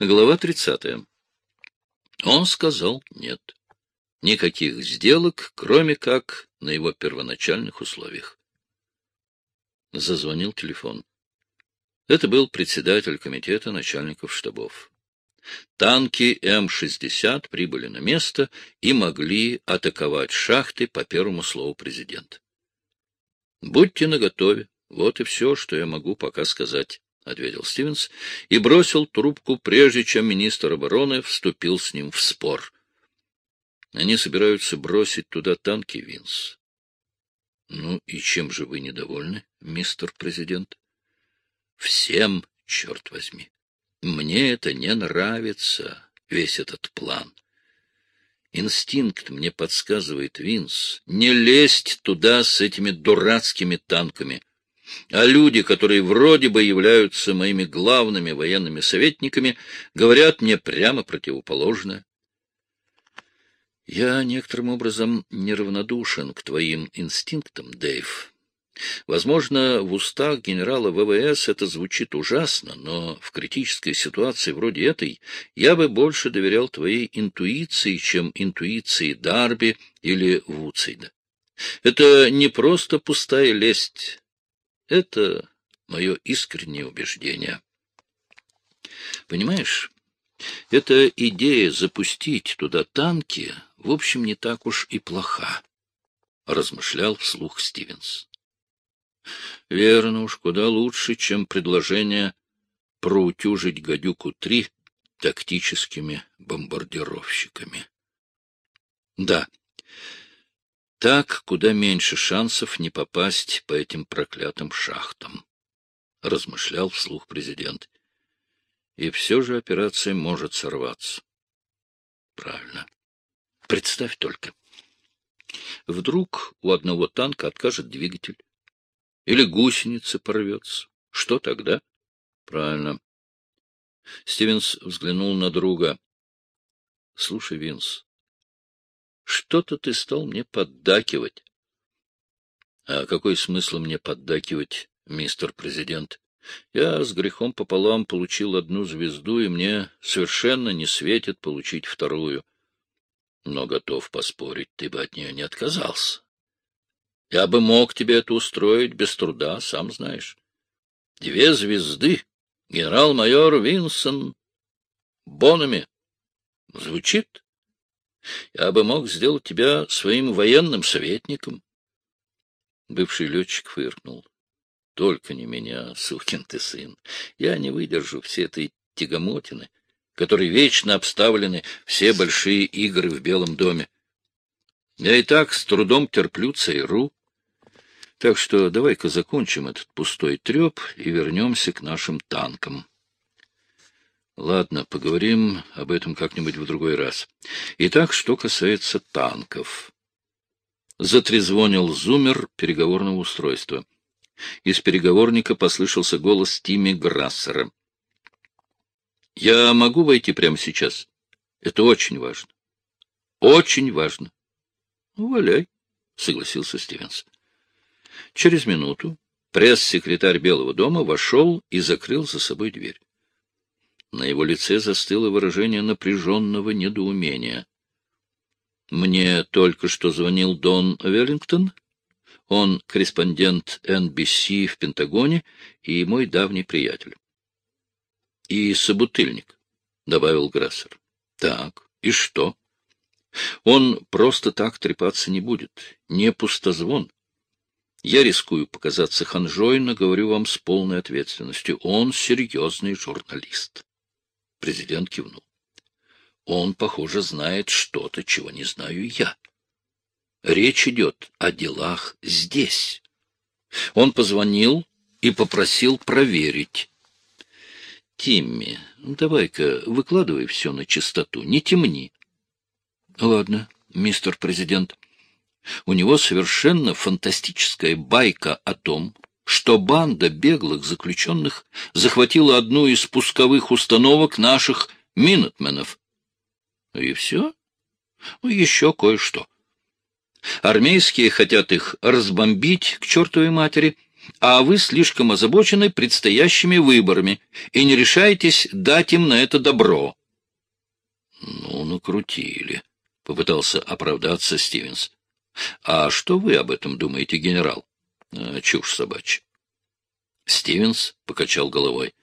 Глава 30. Он сказал нет. Никаких сделок, кроме как на его первоначальных условиях. Зазвонил телефон. Это был председатель комитета начальников штабов. Танки М-60 прибыли на место и могли атаковать шахты по первому слову президента. Будьте наготове. Вот и все, что я могу пока сказать. — ответил Стивенс и бросил трубку, прежде чем министр обороны вступил с ним в спор. Они собираются бросить туда танки, Винс. — Ну и чем же вы недовольны, мистер президент? — Всем, черт возьми. Мне это не нравится, весь этот план. Инстинкт мне подсказывает, Винс, не лезть туда с этими дурацкими танками — а люди, которые вроде бы являются моими главными военными советниками, говорят мне прямо противоположное. Я некоторым образом неравнодушен к твоим инстинктам, Дэйв. Возможно, в устах генерала ВВС это звучит ужасно, но в критической ситуации вроде этой я бы больше доверял твоей интуиции, чем интуиции Дарби или Вуцейда. Это не просто пустая лесть, это мое искреннее убеждение. Понимаешь, эта идея запустить туда танки, в общем, не так уж и плоха, — размышлял вслух Стивенс. Верно уж, куда лучше, чем предложение проутюжить «Гадюку-3» тактическими бомбардировщиками. Да, так куда меньше шансов не попасть по этим проклятым шахтам, — размышлял вслух президент. И все же операция может сорваться. Правильно. Представь только. Вдруг у одного танка откажет двигатель. Или гусеница порвется. Что тогда? Правильно. Стивенс взглянул на друга. — Слушай, Винс, что-то ты стал мне поддакивать. — А какой смысл мне поддакивать, мистер президент? Я с грехом пополам получил одну звезду, и мне совершенно не светит получить вторую. Но готов поспорить, ты бы от нее не отказался. Я бы мог тебе это устроить без труда, сам знаешь. Две звезды, генерал-майор Винсон Бонами. Звучит? Я бы мог сделать тебя своим военным советником. Бывший летчик фыркнул. — Только не меня, сукин ты сын. Я не выдержу все этой тягомотины, которой вечно обставлены все большие игры в Белом доме. Я и так с трудом терплю ЦРУ. Так что давай-ка закончим этот пустой треп и вернемся к нашим танкам. Ладно, поговорим об этом как-нибудь в другой раз. Итак, что касается танков. Затрезвонил зумер переговорного устройства. Из переговорника послышался голос Тимми Грассера. — Я могу войти прямо сейчас? Это очень важно. Очень важно. — Валяй, — согласился Стивенс. Через минуту пресс-секретарь Белого дома вошел и закрыл за собой дверь. На его лице застыло выражение напряженного недоумения. «Мне только что звонил Дон Веллингтон. Он корреспондент NBC в Пентагоне и мой давний приятель». «И собутыльник», — добавил Грассер. «Так, и что?» «Он просто так трепаться не будет, не пустозвон. Я рискую показаться ханжой, но говорю вам с полной ответственностью. Он серьезный журналист». Президент кивнул. Он, похоже, знает что-то, чего не знаю я. Речь идет о делах здесь. Он позвонил и попросил проверить. Тимми, давай-ка выкладывай все на чистоту, не темни. Ладно, мистер президент. У него совершенно фантастическая байка о том, что банда беглых заключенных захватила одну из пусковых установок наших минутменов. И все? Ну, еще кое-что. Армейские хотят их разбомбить к чертовой матери, а вы слишком озабочены предстоящими выборами и не решаетесь дать им на это добро. — Ну, накрутили, — попытался оправдаться Стивенс. — А что вы об этом думаете, генерал? А, — Чушь собачья. Стивенс покачал головой.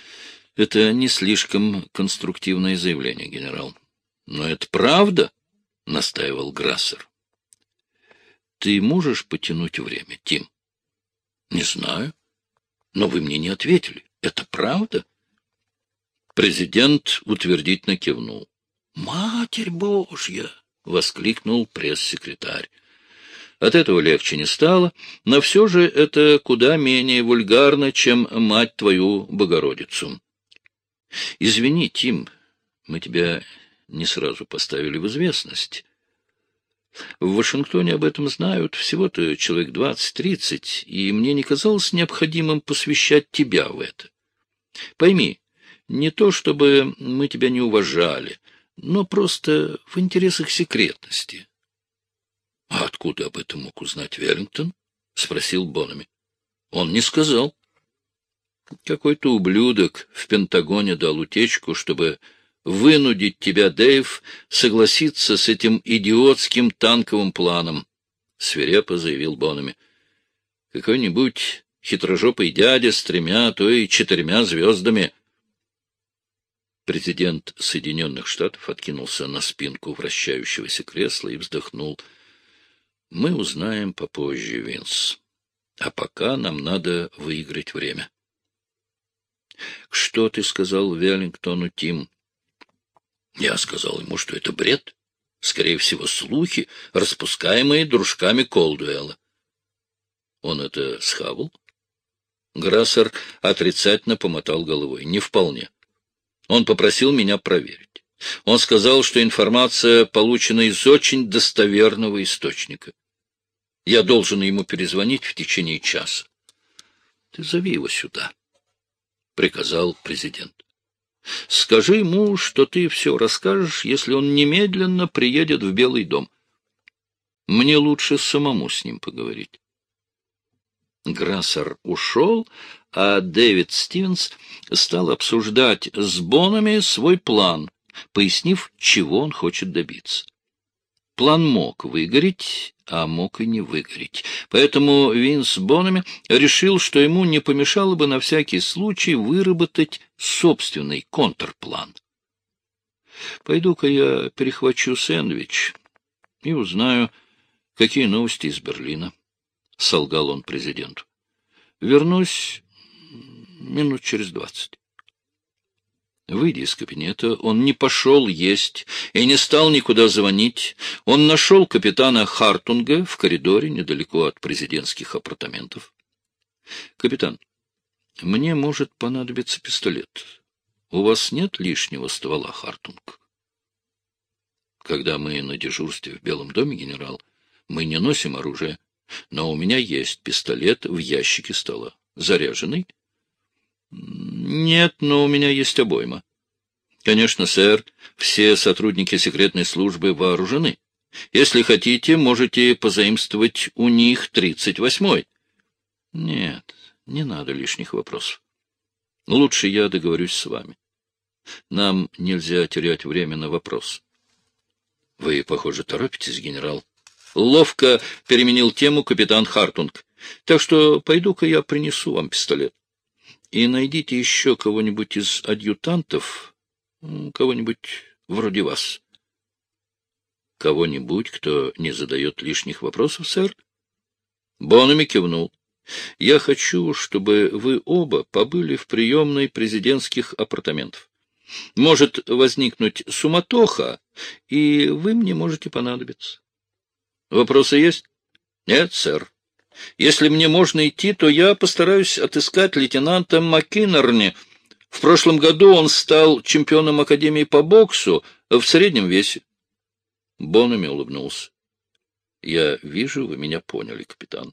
— Это не слишком конструктивное заявление, генерал. — Но это правда, — настаивал Грассер. — Ты можешь потянуть время, Тим? — Не знаю. Но вы мне не ответили. Это правда? Президент утвердительно кивнул. — Матерь Божья! — воскликнул пресс-секретарь. От этого легче не стало, но все же это куда менее вульгарно, чем мать твою Богородицу. Извини, Тим, мы тебя не сразу поставили в известность. В Вашингтоне об этом знают всего-то человек двадцать-тридцать, и мне не казалось необходимым посвящать тебя в это. Пойми, не то чтобы мы тебя не уважали, но просто в интересах секретности. — А откуда об этом мог узнать Веллингтон? — спросил Бонами. — Он не сказал. Какой-то ублюдок в Пентагоне дал утечку, чтобы вынудить тебя, Дэйв, согласиться с этим идиотским танковым планом, — свирепо заявил Бонами. Какой-нибудь хитрожопый дядя с тремя, то и четырьмя звездами. Президент Соединенных Штатов откинулся на спинку вращающегося кресла и вздохнул — мы узнаем попозже, Винс. А пока нам надо выиграть время. — Что ты сказал Веллингтону, Тим? Я сказал ему, что это бред. Скорее всего, слухи, распускаемые дружками Колдуэлла. Он это схавал? Грассер отрицательно помотал головой. Не вполне. Он попросил меня проверить. Он сказал, что информация получена из очень достоверного источника. Я должен ему перезвонить в течение часа. — Ты зови его сюда, — приказал президент. — Скажи ему, что ты все расскажешь, если он немедленно приедет в Белый дом. Мне лучше самому с ним поговорить. Грассер ушел, а Дэвид Стивенс стал обсуждать с Бонами свой план, пояснив, чего он хочет добиться. План мог выгореть, а мог и не выгореть. Поэтому Винс Бонами решил, что ему не помешало бы на всякий случай выработать собственный контрплан. «Пойду-ка я перехвачу сэндвич и узнаю, какие новости из Берлина», — солгал он президенту. «Вернусь минут через двадцать». Выйдя из кабинета, он не пошел есть и не стал никуда звонить. Он нашел капитана Хартунга в коридоре недалеко от президентских апартаментов. — Капитан, мне может понадобиться пистолет. У вас нет лишнего ствола, Хартунг? Когда мы на дежурстве в Белом доме, генерал, мы не носим оружие, но у меня есть пистолет в ящике стола. Заряженный? Нет, но у меня есть обойма. Конечно, сэр, все сотрудники секретной службы вооружены. Если хотите, можете позаимствовать у них тридцать восьмой. Нет, не надо лишних вопросов. Лучше я договорюсь с вами. Нам нельзя терять время на вопрос. Вы, похоже, торопитесь, генерал. Ловко переменил тему капитан Хартунг. Так что пойду-ка я принесу вам пистолет. И найдите еще кого-нибудь из адъютантов, кого-нибудь вроде вас. Кого-нибудь, кто не задает лишних вопросов, сэр? Бонами кивнул. Я хочу, чтобы вы оба побыли в приемной президентских апартаментов. Может возникнуть суматоха, и вы мне можете понадобиться. Вопросы есть? Нет, сэр. Если мне можно идти, то я постараюсь отыскать лейтенанта Маккинерни. В прошлом году он стал чемпионом Академии по боксу в среднем весе. Бонами улыбнулся. — Я вижу, вы меня поняли, капитан.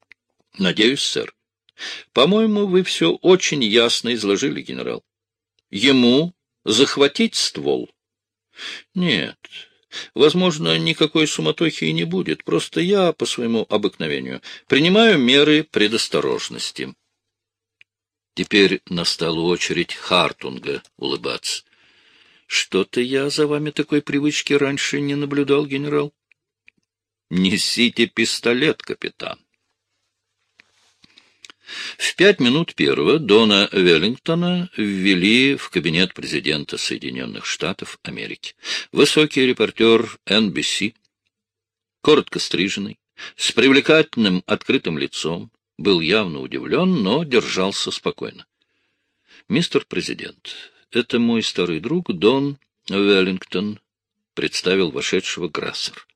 — Надеюсь, сэр. По-моему, вы все очень ясно изложили, генерал. Ему захватить ствол? Нет, Возможно, никакой суматохи и не будет, просто я, по своему обыкновению, принимаю меры предосторожности. Теперь настала очередь Хартунга улыбаться. — Что-то я за вами такой привычки раньше не наблюдал, генерал. — Несите пистолет, капитан. Пять минут первого Дона Веллингтона ввели в кабинет президента Соединенных Штатов Америки. Высокий репортер NBC, коротко стриженный, с привлекательным открытым лицом, был явно удивлен, но держался спокойно. «Мистер президент, это мой старый друг Дон Веллингтон», — представил вошедшего Грассер.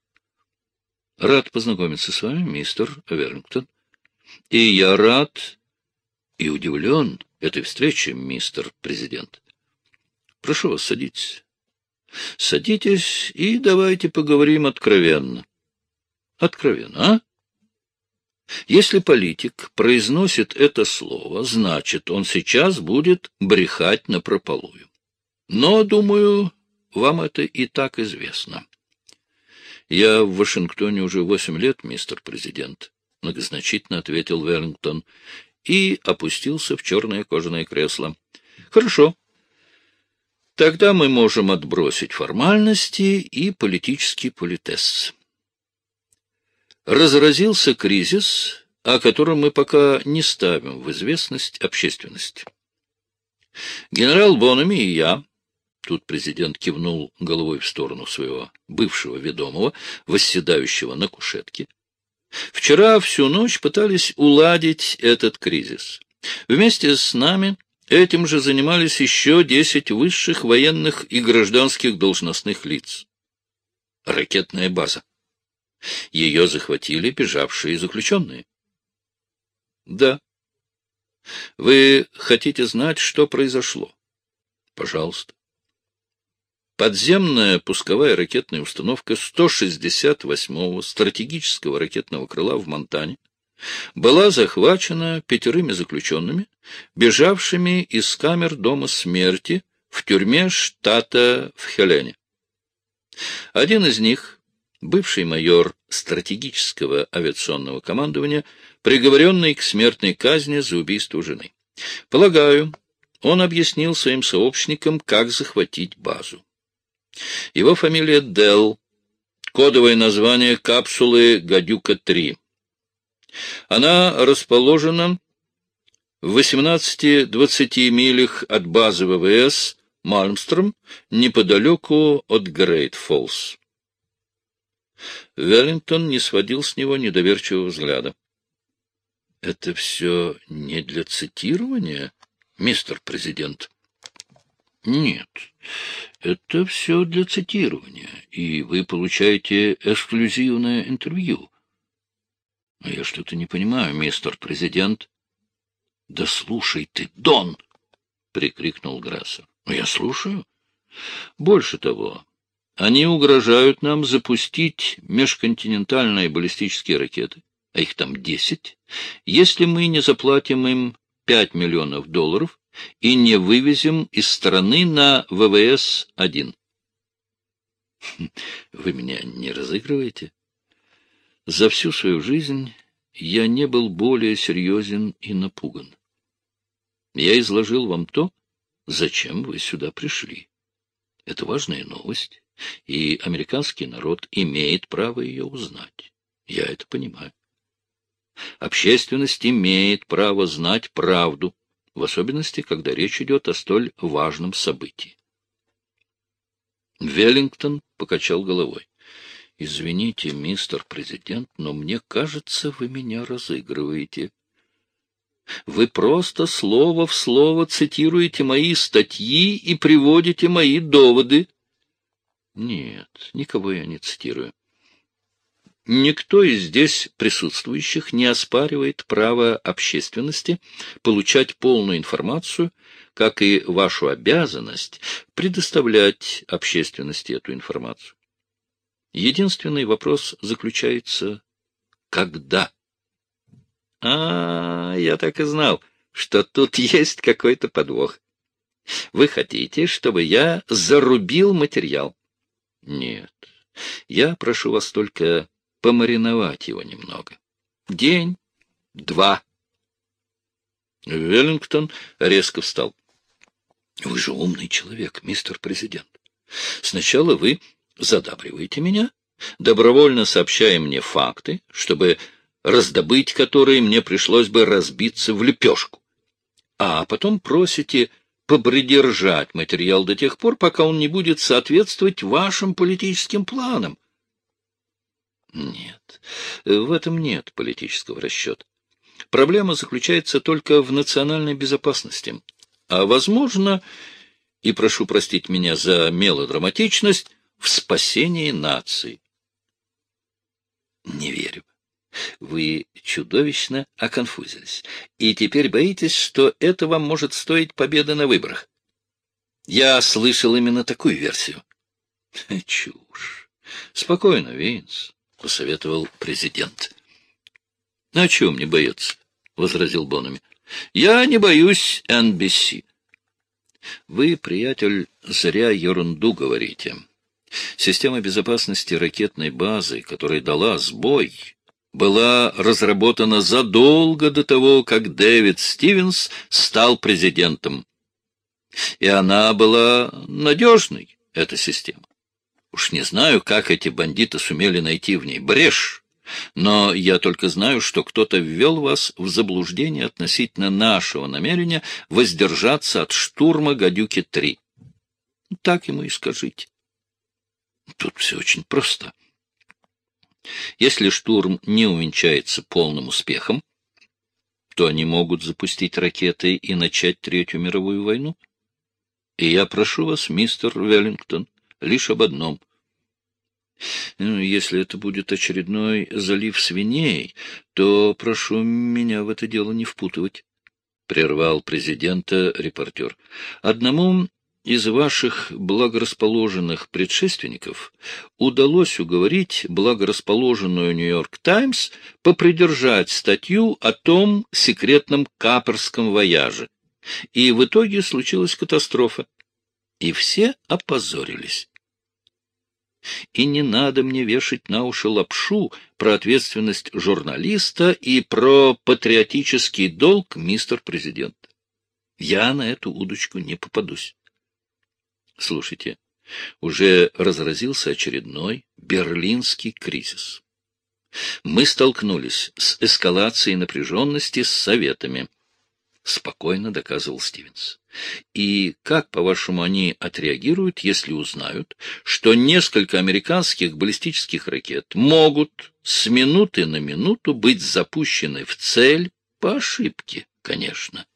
«Рад познакомиться с вами, мистер Веллингтон. И я рад и удивлен этой встрече, мистер президент. Прошу вас, садитесь. Садитесь и давайте поговорим откровенно. Откровенно, а? Если политик произносит это слово, значит, он сейчас будет брехать напропалую. Но, думаю, вам это и так известно. Я в Вашингтоне уже восемь лет, мистер президент, — многозначительно ответил Веллингтон и опустился в черное кожаное кресло. — Хорошо. Тогда мы можем отбросить формальности и политический политесс разразился кризис, о котором мы пока не ставим в известность общественности. Генерал Бонами и я, тут президент кивнул головой в сторону своего бывшего ведомого, восседающего на кушетке, вчера всю ночь пытались уладить этот кризис. Вместе с нами этим же занимались еще десять высших военных и гражданских должностных лиц. Ракетная база. Ее захватили бежавшие заключенные. — Да. — Вы хотите знать, что произошло? — Пожалуйста. Подземная пусковая ракетная установка 168-го стратегического ракетного крыла в Монтане была захвачена пятерыми заключенными, бежавшими из камер Дома смерти в тюрьме штата в Хелене. Один из них, бывший майор стратегического авиационного командования, приговоренный к смертной казни за убийство жены. Полагаю, он объяснил своим сообщникам, как захватить базу. Его фамилия Делл, кодовое название капсулы «Гадюка-3». Она расположена в 18-20 милях от базы ВВС Мальмстром, неподалеку от Грейт-Фоллс. Веллингтон не сводил с него недоверчивого взгляда. — Это все не для цитирования, мистер президент? — Нет, это все для цитирования, и вы получаете эксклюзивное интервью. — Но я что-то не понимаю, мистер президент. — Да слушай ты, Дон! — прикрикнул Грассер. — Я слушаю. Больше того, они угрожают нам запустить межконтинентальные баллистические ракеты, а их там десять, если мы не заплатим им пять миллионов долларов и не вывезем из страны на ВВС-1. Вы меня не разыгрываете? За всю свою жизнь я не был более серьезен и напуган. Я изложил вам то, зачем вы сюда пришли. Это важная новость и американский народ имеет право ее узнать. Я это понимаю. Общественность имеет право знать правду, в особенности, когда речь идет о столь важном событии. Веллингтон покачал головой. — Извините, мистер президент, но мне кажется, вы меня разыгрываете. Вы просто слово в слово цитируете мои статьи и приводите мои доводы. Нет, никого я не цитирую. Никто из здесь присутствующих не оспаривает право общественности получать полную информацию, как и вашу обязанность предоставлять общественности эту информацию. Единственный вопрос заключается «когда?». А, я так и знал, что тут есть какой-то подвох. Вы хотите, чтобы я зарубил материал? Нет, Я прошу вас только помариновать его немного. День, два. Веллингтон резко встал. — Вы же умный человек, мистер президент. Сначала вы задабриваете меня, добровольно сообщая мне факты, чтобы раздобыть которые мне пришлось бы разбиться в лепешку. А потом просите попридержать материал до тех пор, пока он не будет соответствовать вашим политическим планам. Нет, в этом нет политического расчета. Проблема заключается только в национальной безопасности. А, возможно, и прошу простить меня за мелодраматичность, в спасении нации. Не верю. Вы чудовищно оконфузились, и теперь боитесь, что это вам может стоить победы на выборах. Я слышал именно такую версию. Чушь. Спокойно, Винс, — посоветовал президент. — А чего мне бояться? — возразил Бонами. — Я не боюсь NBC. Вы, приятель, зря ерунду говорите. Система безопасности ракетной базы, которая дала сбой, была разработана задолго до того, как Дэвид Стивенс стал президентом. И она была надежной, эта система. Уж не знаю, как эти бандиты сумели найти в ней брешь, но я только знаю, что кто-то ввел вас в заблуждение относительно нашего намерения воздержаться от штурма «Гадюки-3». Так ему и скажите. Тут все очень просто. Если штурм не увенчается полным успехом, то они могут запустить ракеты и начать Третью мировую войну. И я прошу вас, мистер Веллингтон, лишь об одном. Ну, если это будет очередной залив свиней, то прошу меня в это дело не впутывать. — прервал президента репортер. — Одному из ваших благорасположенных предшественников удалось уговорить благорасположенную «Нью-Йорк Таймс» попридержать статью о том секретном каперском вояже. И в итоге случилась катастрофа. И все опозорились. И не надо мне вешать на уши лапшу про ответственность журналиста и про патриотический долг, мистер президент. Я на эту удочку не попадусь. Слушайте, уже разразился очередной берлинский кризис. Мы столкнулись с эскалацией напряженности с советами, — спокойно доказывал Стивенс. И как, по-вашему, они отреагируют, если узнают, что несколько американских баллистических ракет могут с минуты на минуту быть запущены в цель по ошибке, конечно?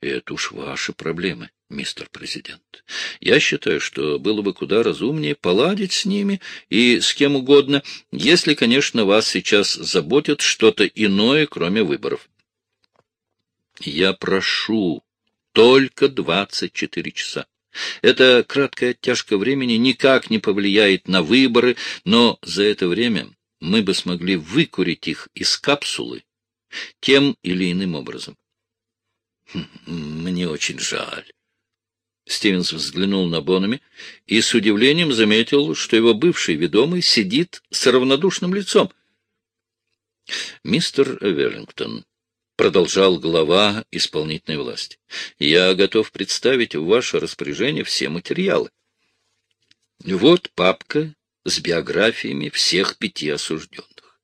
Это уж ваши проблемы, мистер президент. Я считаю, что было бы куда разумнее поладить с ними и с кем угодно, если, конечно, вас сейчас заботит что-то иное, кроме выборов. Я прошу только двадцать четыре часа. Эта краткая оттяжка времени никак не повлияет на выборы, но за это время мы бы смогли выкурить их из капсулы тем или иным образом. Хм, мне очень жаль. Стивенс взглянул на Бонами и с удивлением заметил, что его бывший ведомый сидит с равнодушным лицом. — Мистер Веллингтон, — продолжал глава исполнительной власти, — я готов представить в ваше распоряжение все материалы. Вот папка с биографиями всех пяти осужденных.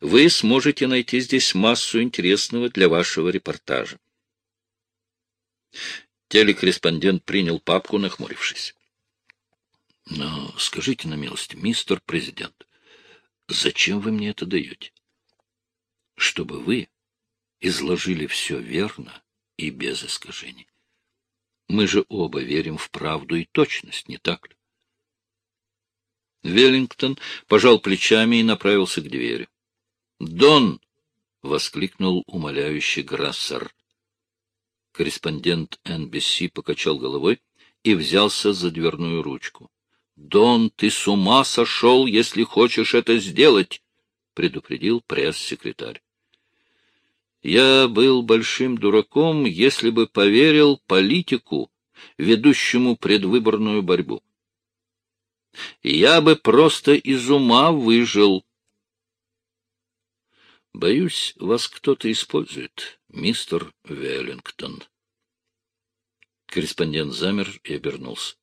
Вы сможете найти здесь массу интересного для вашего репортажа. Телекорреспондент принял папку, нахмурившись. — Но скажите на милость, мистер президент, зачем вы мне это даете? — Чтобы вы изложили все верно и без искажений. Мы же оба верим в правду и точность, не так ли? Веллингтон пожал плечами и направился к двери. «Дон!» — воскликнул умоляющий Грассер. Корреспондент NBC покачал головой и взялся за дверную ручку. — Дон, ты с ума сошел, если хочешь это сделать! — предупредил пресс-секретарь. Я был большим дураком, если бы поверил политику, ведущему предвыборную борьбу. Я бы просто из ума выжил. Боюсь, вас кто-то использует, мистер Веллингтон. Корреспондент замер и обернулся.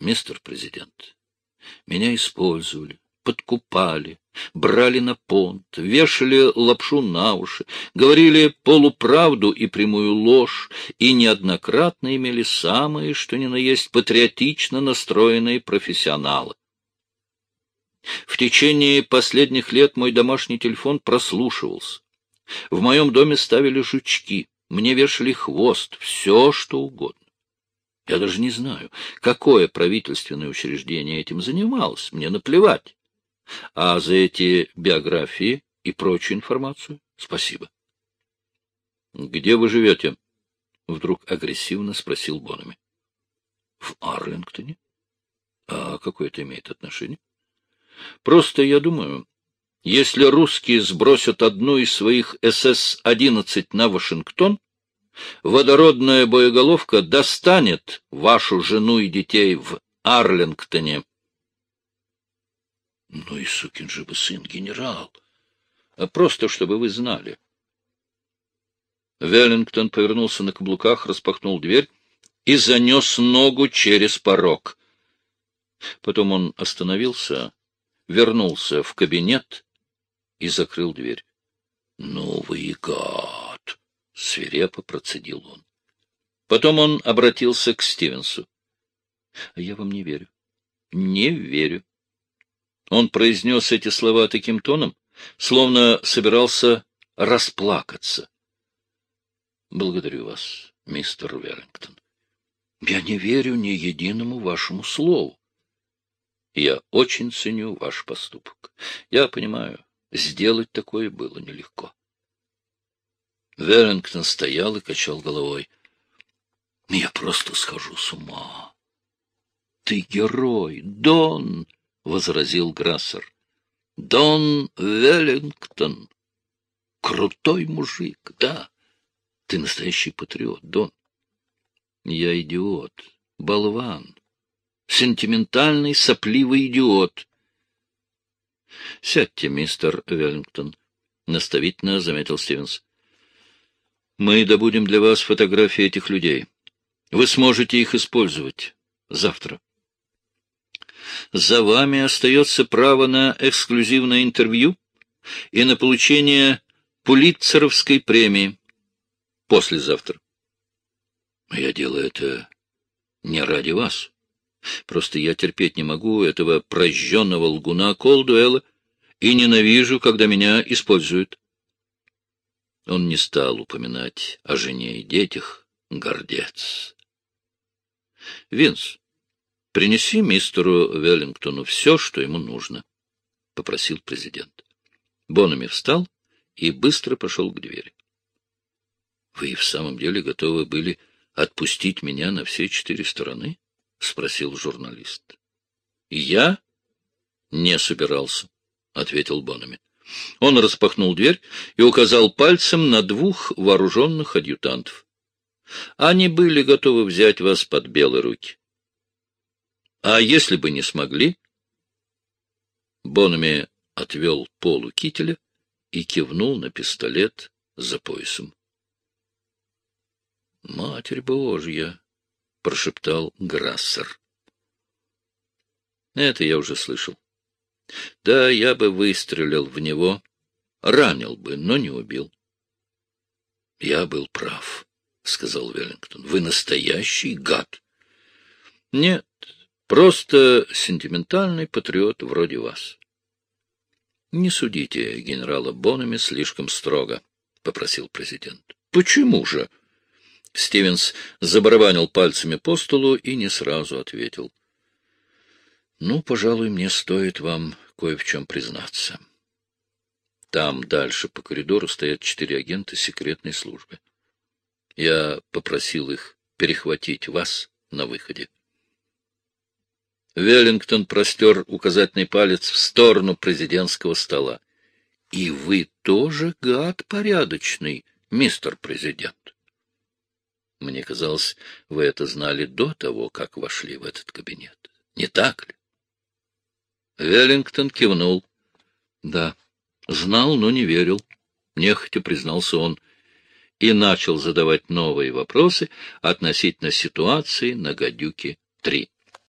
Мистер президент, меня использовали, подкупали, брали на понт, вешали лапшу на уши, говорили полуправду и прямую ложь, и неоднократно имели самые, что ни на есть, патриотично настроенные профессионалы. В течение последних лет мой домашний телефон прослушивался. В моем доме ставили жучки, мне вешали хвост, все что угодно. Я даже не знаю, какое правительственное учреждение этим занималось, мне наплевать. А за эти биографии и прочую информацию спасибо. — Где вы живете? — вдруг агрессивно спросил Бонами. — В Арлингтоне. — А какое это имеет отношение? — Просто я думаю, если русские сбросят одну из своих СС-11 на Вашингтон, водородная боеголовка достанет вашу жену и детей в Арлингтоне. Ну и сукин же бы сын генерал. А просто, чтобы вы знали. Веллингтон повернулся на каблуках, распахнул дверь и занес ногу через порог. Потом он остановился, вернулся в кабинет и закрыл дверь. — Ну вы гад! — свирепо процедил он. Потом он обратился к Стивенсу. — Я вам не верю. Не верю. Он произнес эти слова таким тоном, словно собирался расплакаться. — Благодарю вас, мистер Веллингтон. Я не верю ни единому вашему слову. Я очень ценю ваш поступок. Я понимаю, сделать такое было нелегко. Веллингтон стоял и качал головой. — Я просто схожу с ума. — Ты герой, Дон! Возразил Грассер. — Дон Веллингтон. Крутой мужик, да. Ты настоящий патриот, Дон. Я идиот, болван, сентиментальный, сопливый идиот. — Сядьте, мистер Веллингтон, — наставительно заметил Стивенс. — Мы добудем для вас фотографии этих людей. Вы сможете их использовать завтра. За вами остается право на эксклюзивное интервью и на получение Пулитцеровской премии послезавтра. Я делаю это не ради вас. Просто я терпеть не могу этого прожженного лгуна Колдуэла и ненавижу, когда меня используют. Он не стал упоминать о жене и детях, гордец. Винс, Принеси мистеру Веллингтону все, что ему нужно, — попросил президент. Бонами встал и быстро пошел к двери. — Вы в самом деле готовы были отпустить меня на все четыре стороны? — спросил журналист. — Я не собирался, — ответил Бонами. Он распахнул дверь и указал пальцем на двух вооруженных адъютантов. Они были готовы взять вас под белые руки. А если бы не смогли? Бонами отвел полу кителя и кивнул на пистолет за поясом. — Матерь Божья! — прошептал Грассер. — Это я уже слышал. Да, я бы выстрелил в него, ранил бы, но не убил. — Я был прав, — сказал Веллингтон. — Вы настоящий гад. — Нет, Просто сентиментальный патриот вроде вас. — Не судите генерала Бонами слишком строго, — попросил президент. — Почему же? Стивенс забарабанил пальцами по столу и не сразу ответил. — Ну, пожалуй, мне стоит вам кое в чем признаться. Там дальше по коридору стоят четыре агента секретной службы. Я попросил их перехватить вас на выходе. Веллингтон простер указательный палец в сторону президентского стола. — И вы тоже гад порядочный, мистер президент. Мне казалось, вы это знали до того, как вошли в этот кабинет. Не так ли? Веллингтон кивнул. Да, знал, но не верил. Нехотя признался он и начал задавать новые вопросы относительно ситуации на «Гадюке-3».